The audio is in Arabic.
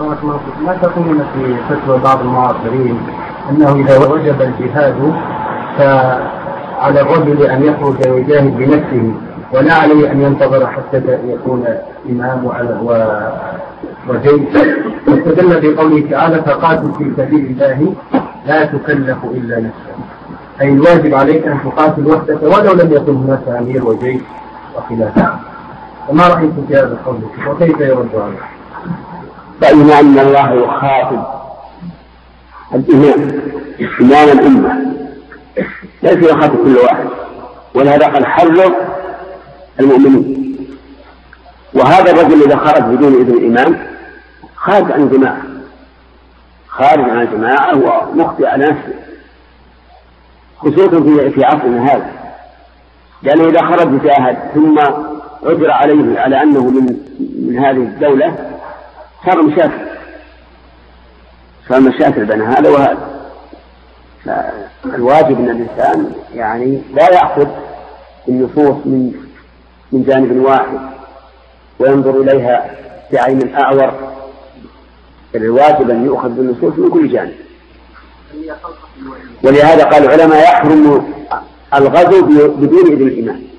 بارك الله فيك. ما تقولون في فتوى بعض المعاصرين إنه إذا وجب الجهاد فعلى الرجل أن يخرج ويجاهد بنفسه ولا عليه أن ينتظر حتى يكون إمام وجيش. واستدل بقوله تعالى فقاتل في سبيل الله لا تكلف إلا نفسك أي الواجب عليك أن تقاتل وحدك ولو لم يكن هناك أمير وجيش وخلافة. فما رايكم في هذا القول؟ وكيف يرد عليه؟ فإن أن الله يخاطب الإمام إمام الأمة. ليس يخاطب كل واحد؟ ولهذا قد حرر المؤمنين. وهذا الرجل إذا خرج بدون إذن الإمام خارج عن الجماعة خارج عن الجماعة ومخطئ على نفسه. خصوصا في في عصرنا هذا. لأنه إذا خرج جاهد ثم عثر عليه على أنه من من هذه الدولة صار مشاكل. صار مشاكل بين هذا وهذا. فالواجب إن الإنسان يعني لا يأخذ النصوص من من جانب واحد وينظر إليها بعين اعور بل الواجب أن يؤخذ بالنصوص من كل جانب. ولهذا قال العلماء يحرم الغزو بدون إذن الإمام.